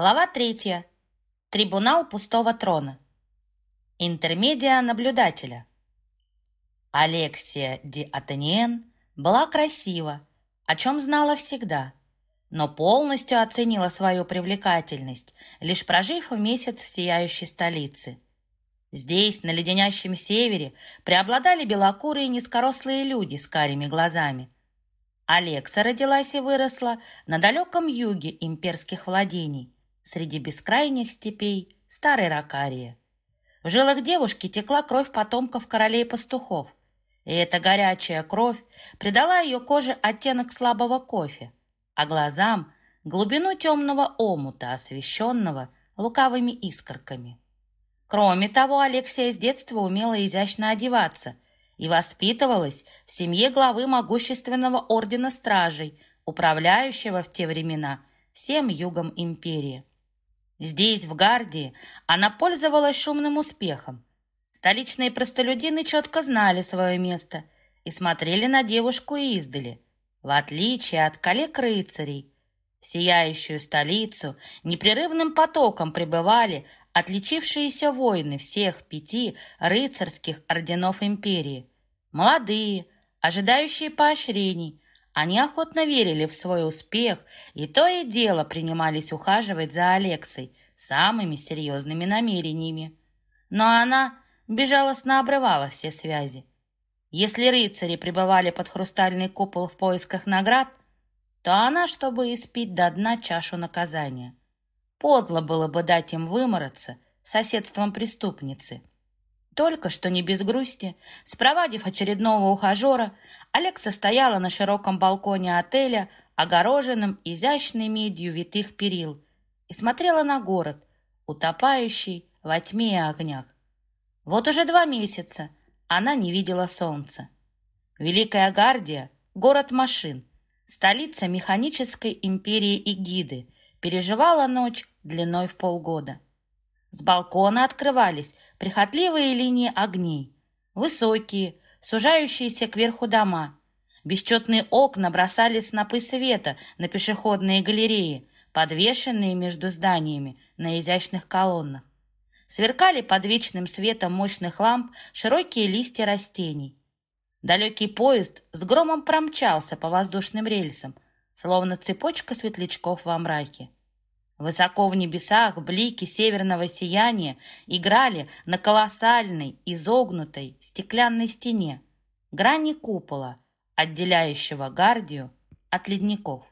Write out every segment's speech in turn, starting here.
Глава третья. Трибунал пустого трона. Интермедиа наблюдателя. Алексия Ди Атениен была красива, о чем знала всегда, но полностью оценила свою привлекательность, лишь прожив месяц в сияющей столице. Здесь, на леденящем севере, преобладали белокурые низкорослые люди с карими глазами. Алекса родилась и выросла на далеком юге имперских владений – среди бескрайних степей старой Ракарии. В жилах девушки текла кровь потомков королей-пастухов, и эта горячая кровь придала ее коже оттенок слабого кофе, а глазам — глубину темного омута, освещенного лукавыми искорками. Кроме того, Алексия с детства умела изящно одеваться и воспитывалась в семье главы могущественного ордена стражей, управляющего в те времена всем югом империи. Здесь, в Гардии, она пользовалась шумным успехом. Столичные простолюдины четко знали свое место и смотрели на девушку издали, в отличие от коллег-рыцарей. В сияющую столицу непрерывным потоком прибывали отличившиеся воины всех пяти рыцарских орденов империи. Молодые, ожидающие поощрений, они охотно верили в свой успех и то и дело принимались ухаживать за Алексой самыми серьезными намерениями. Но она безжалостно обрывала все связи. Если рыцари пребывали под хрустальный купол в поисках наград, то она, чтобы испить до дна чашу наказания. Подло было бы дать им вымораться соседством преступницы. Только что не без грусти, спровадив очередного ухажера, Алекса стояла на широком балконе отеля, огороженном изящной медью витых перил, и смотрела на город, утопающий во тьме и огнях. Вот уже два месяца она не видела солнца. Великая Гардия — город машин, столица механической империи Эгиды, переживала ночь длиной в полгода. С балкона открывались прихотливые линии огней, высокие, сужающиеся кверху дома. Бесчетные окна бросали снопы света на пешеходные галереи, подвешенные между зданиями на изящных колоннах. Сверкали под вечным светом мощных ламп широкие листья растений. Далекий поезд с громом промчался по воздушным рельсам, словно цепочка светлячков во мраке. Высоко в небесах блики северного сияния играли на колоссальной, изогнутой стеклянной стене, грани купола, отделяющего Гардию от ледников.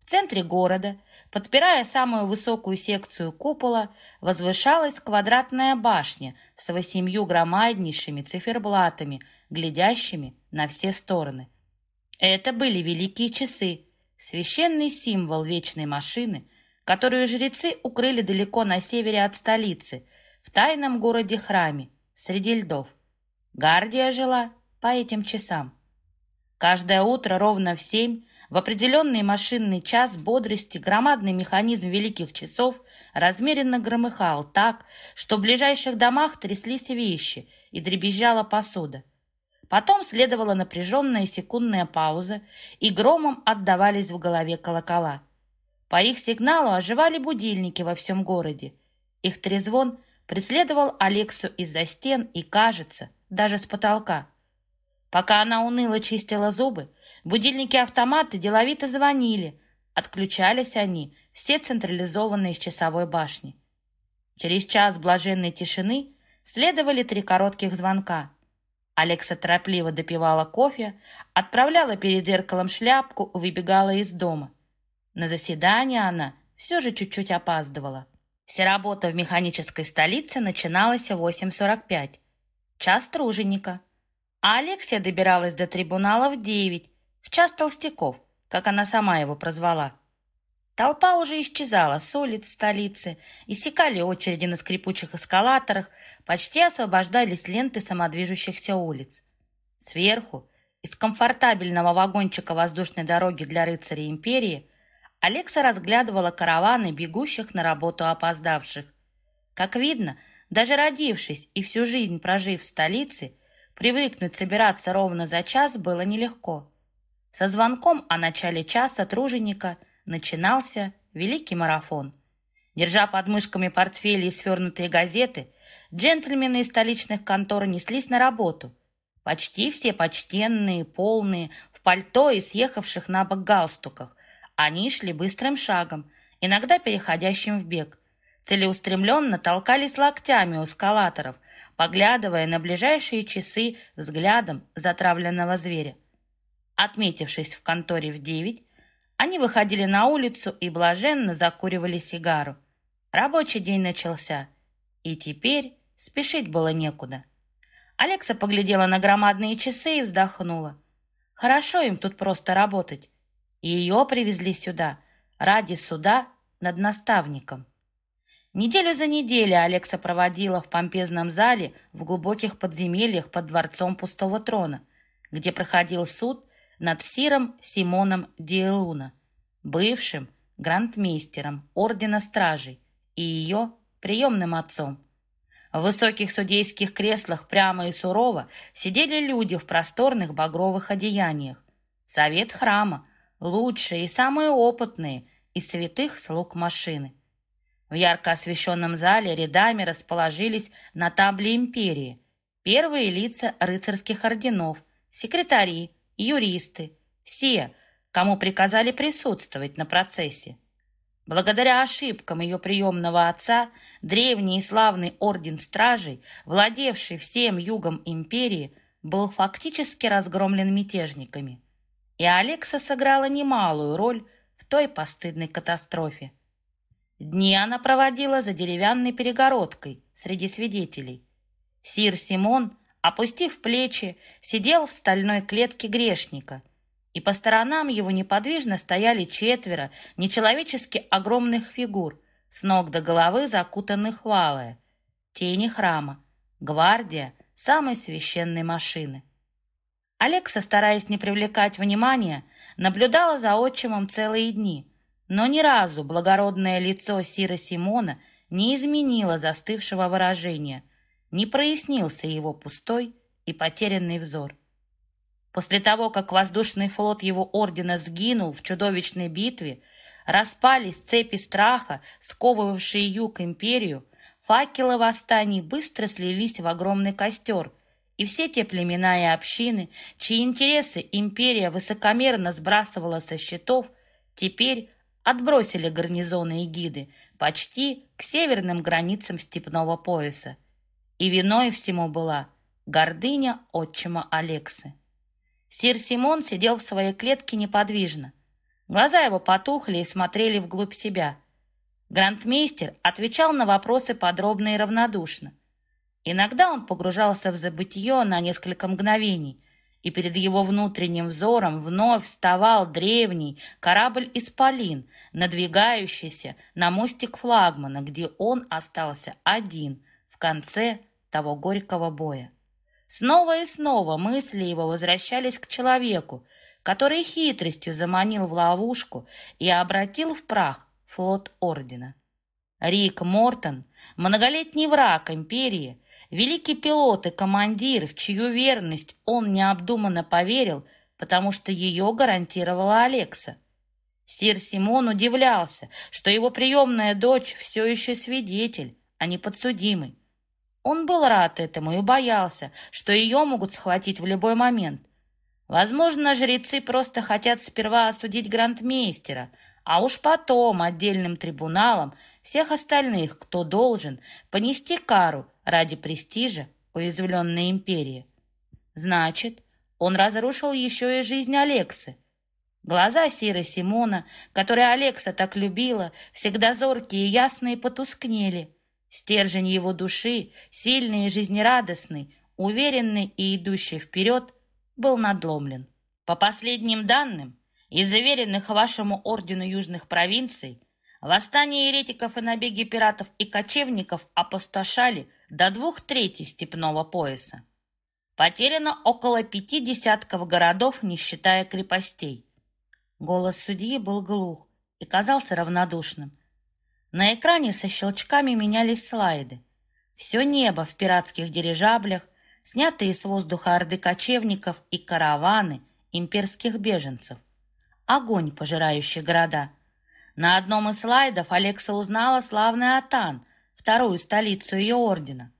В центре города, подпирая самую высокую секцию купола, возвышалась квадратная башня с восемью громаднейшими циферблатами, глядящими на все стороны. Это были великие часы, священный символ вечной машины – которую жрецы укрыли далеко на севере от столицы, в тайном городе-храме, среди льдов. Гардия жила по этим часам. Каждое утро ровно в семь, в определенный машинный час бодрости, громадный механизм великих часов размеренно громыхал так, что в ближайших домах тряслись вещи и дребезжала посуда. Потом следовала напряженная секундная пауза, и громом отдавались в голове колокола – по их сигналу оживали будильники во всем городе. Их трезвон преследовал Алексу из-за стен и, кажется, даже с потолка. Пока она уныло чистила зубы, будильники-автоматы деловито звонили. Отключались они, все централизованные с часовой башни. Через час блаженной тишины следовали три коротких звонка. Алекса торопливо допивала кофе, отправляла перед зеркалом шляпку, выбегала из дома. На заседание она все же чуть-чуть опаздывала. Вся работа в механической столице начиналась в 8.45. Час труженика. А Алексия добиралась до трибунала в 9, в час толстяков, как она сама его прозвала. Толпа уже исчезала с улиц столицы, иссякали очереди на скрипучих эскалаторах, почти освобождались ленты самодвижущихся улиц. Сверху, из комфортабельного вагончика воздушной дороги для рыцарей империи, Алекса разглядывала караваны бегущих на работу опоздавших. Как видно, даже родившись и всю жизнь прожив в столице, привыкнуть собираться ровно за час было нелегко. Со звонком о начале часа труженика начинался великий марафон. Держа под мышками портфели и свернутые газеты, джентльмены из столичных контор неслись на работу. Почти все почтенные, полные, в пальто и съехавших на бок галстуках. Они шли быстрым шагом, иногда переходящим в бег. Целеустремленно толкались локтями у эскалаторов, поглядывая на ближайшие часы взглядом затравленного зверя. Отметившись в конторе в девять, они выходили на улицу и блаженно закуривали сигару. Рабочий день начался, и теперь спешить было некуда. Алекса поглядела на громадные часы и вздохнула. Хорошо им тут просто работать. Ее привезли сюда ради суда над наставником. Неделю за неделей Алекса проводила в помпезном зале в глубоких подземельях под дворцом пустого трона, где проходил суд над Сиром Симоном Диэлуна, бывшим грандмейстером Ордена Стражей и ее приемным отцом. В высоких судейских креслах прямо и сурово сидели люди в просторных багровых одеяниях. Совет храма, лучшие и самые опытные из святых слуг машины. В ярко освещенном зале рядами расположились на табле империи первые лица рыцарских орденов, секретари, юристы, все, кому приказали присутствовать на процессе. Благодаря ошибкам ее приемного отца, древний и славный орден стражей, владевший всем югом империи, был фактически разгромлен мятежниками. И Алекса сыграла немалую роль в той постыдной катастрофе. Дни она проводила за деревянной перегородкой среди свидетелей. Сир Симон, опустив плечи, сидел в стальной клетке грешника – и по сторонам его неподвижно стояли четверо нечеловечески огромных фигур, с ног до головы закутанных в алое, тени храма, гвардия самой священной машины. Алекса, стараясь не привлекать внимания, наблюдала за отчимом целые дни, но ни разу благородное лицо Сира Симона не изменило застывшего выражения, не прояснился его пустой и потерянный взор. После того, как воздушный флот его ордена сгинул в чудовищной битве, распались цепи страха, сковывавшие юг империю, факелы восстаний быстро слились в огромный костер, и все те племена и общины, чьи интересы империя высокомерно сбрасывала со счетов, теперь отбросили гарнизоны и гиды почти к северным границам степного пояса. И виной всему была гордыня отчима Алексы. Сир Симон сидел в своей клетке неподвижно. Глаза его потухли и смотрели вглубь себя. Грандмейстер отвечал на вопросы подробно и равнодушно. Иногда он погружался в забытье на несколько мгновений, и перед его внутренним взором вновь вставал древний корабль-исполин, надвигающийся на мостик флагмана, где он остался один в конце того горького боя. Снова и снова мысли его возвращались к человеку, который хитростью заманил в ловушку и обратил в прах флот Ордена. Рик Мортон, многолетний враг империи, великий пилот и командир, в чью верность он необдуманно поверил, потому что ее гарантировала Алекса. Сир Симон удивлялся, что его приемная дочь все еще свидетель, а не подсудимый. Он был рад этому и боялся, что ее могут схватить в любой момент. Возможно, жрецы просто хотят сперва осудить грандмейстера, а уж потом отдельным трибуналом всех остальных, кто должен понести кару ради престижа уязвленной империи. Значит, он разрушил еще и жизнь Алексы. Глаза Сиры Симона, которые Алекса так любила, всегда зоркие и ясные, потускнели. Стержень его души, сильный и жизнерадостный, уверенный и идущий вперед, был надломлен. По последним данным, из заверенных вашему ордену южных провинций, восстания еретиков и набеги пиратов и кочевников опустошали до двух третей степного пояса. Потеряно около пяти десятков городов, не считая крепостей. Голос судьи был глух и казался равнодушным – на экране со щелчками менялись слайды. Все небо в пиратских дирижаблях, снятые с воздуха орды кочевников и караваны имперских беженцев. Огонь, пожирающий города. На одном из слайдов Алекса узнала славный Атан, вторую столицу ее ордена.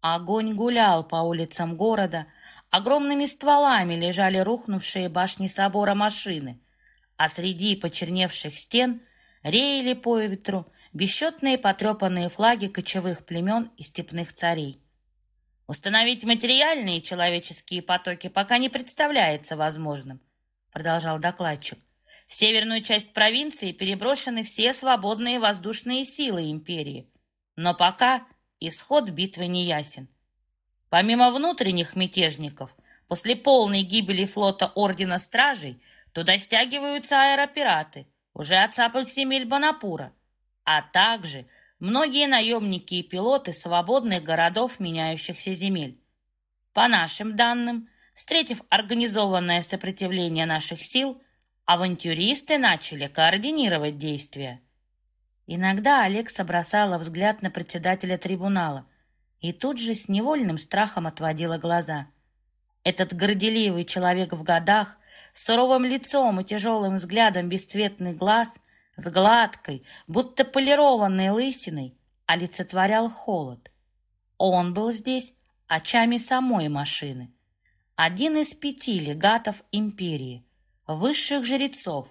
Огонь гулял по улицам города, огромными стволами лежали рухнувшие башни собора машины, а среди почерневших стен реяли по ветру бесчетные потрепанные флаги кочевых племен и степных царей. Установить материальные человеческие потоки пока не представляется возможным, продолжал докладчик. Северную часть провинции переброшены все свободные воздушные силы империи, но пока исход битвы не ясен. Помимо внутренних мятежников, после полной гибели флота Ордена Стражей туда стягиваются аэропираты, уже от самых земель Банапура, а также многие наемники и пилоты свободных городов меняющихся земель. По нашим данным, встретив организованное сопротивление наших сил, авантюристы начали координировать действия. Иногда Алекса бросала взгляд на председателя трибунала и тут же с невольным страхом отводила глаза. Этот горделивый человек в годах, с суровым лицом и тяжелым взглядом бесцветный глаз, с гладкой, будто полированной лысиной, олицетворял холод. Он был здесь очами самой машины. Один из пяти легатов империи, высших жрецов,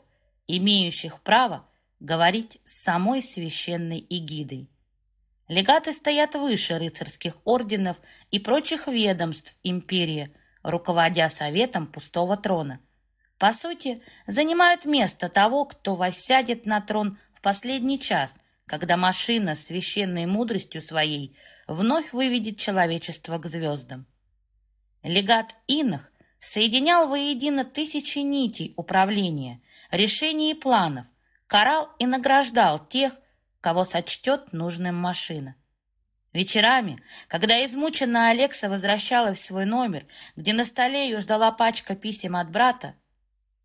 имеющих право говорить с самой священной эгидой. Легаты стоят выше рыцарских орденов и прочих ведомств империи, руководя советом пустого трона. По сути, занимают место того, кто воссядет на трон в последний час, когда машина священной мудростью своей вновь выведет человечество к звездам. Легат Инах соединял воедино тысячи нитей управления, решений и планов, карал и награждал тех, кого сочтет нужным машина. Вечерами, когда измученная Алекса возвращалась в свой номер, где на столе ее ждала пачка писем от брата,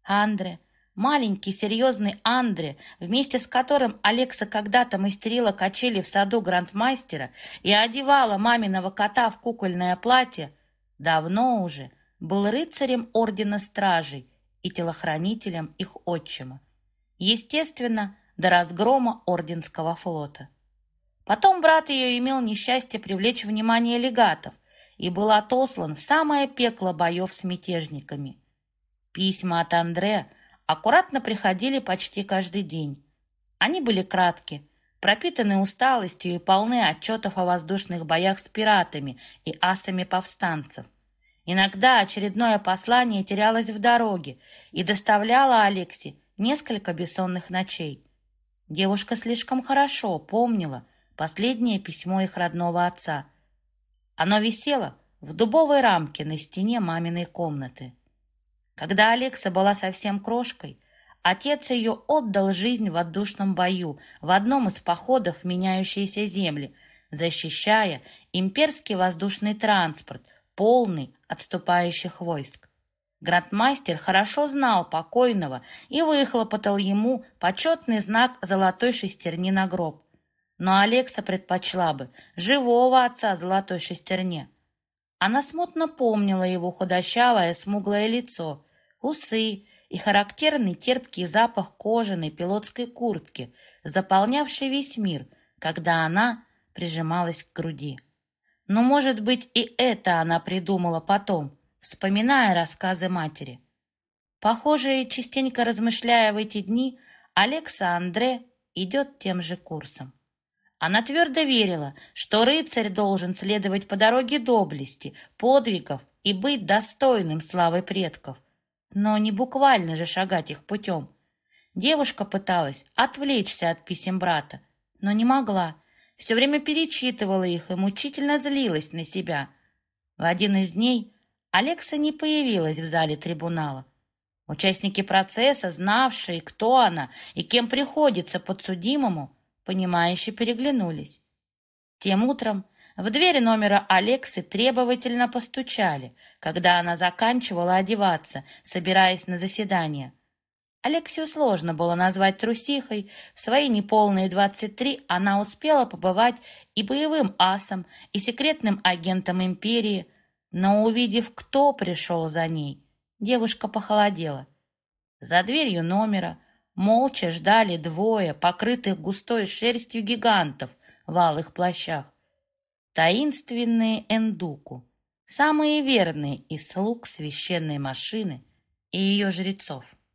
Андре, маленький серьезный Андре, вместе с которым Алекса когда-то мастерила качели в саду грандмастера и одевала маминого кота в кукольное платье, давно уже был рыцарем Ордена Стражей и телохранителем их отчима. Естественно, до разгрома Орденского флота. Потом брат ее имел несчастье привлечь внимание легатов и был отослан в самое пекло боев с мятежниками. Письма от Андре аккуратно приходили почти каждый день. Они были кратки, пропитаны усталостью и полны отчетов о воздушных боях с пиратами и асами повстанцев. Иногда очередное послание терялось в дороге и доставляло Алексе несколько бессонных ночей. Девушка слишком хорошо помнила последнее письмо их родного отца. Оно висело в дубовой рамке на стене маминой комнаты. Когда Алекса была совсем крошкой, отец ее отдал жизнь в отдушном бою в одном из походов в меняющиеся земли, защищая имперский воздушный транспорт, полный отступающих войск. Грандмастер хорошо знал покойного и выхлопотал ему почетный знак золотой шестерни на гроб. Но Алекса предпочла бы живого отца золотой шестерне. Она смутно помнила его худощавое смуглое лицо, усы и характерный терпкий запах кожаной пилотской куртки, заполнявший весь мир, когда она прижималась к груди. Но, может быть, и это она придумала потом, вспоминая рассказы матери. Похоже, частенько размышляя в эти дни, Алекса Андре идет тем же курсом. Она твердо верила, что рыцарь должен следовать по дороге доблести, подвигов и быть достойным славы предков, но не буквально же шагать их путем. Девушка пыталась отвлечься от писем брата, но не могла. Все время перечитывала их и мучительно злилась на себя. В один из дней Алекса не появилась в зале трибунала. Участники процесса, знавшие, кто она и кем приходится подсудимому, понимающе переглянулись. Тем утром в дверь номера Алексы требовательно постучали, когда она заканчивала одеваться, собираясь на заседание. Алексию сложно было назвать трусихой. В свои неполные 23 она успела побывать и боевым асом, и секретным агентом империи – но, увидев, кто пришел за ней, девушка похолодела. За дверью номера Молча ждали двое, покрытых густой шерстью гигантов в алых плащах. Таинственные Эндуку, самые верные из слуг священной машины и ее жрецов.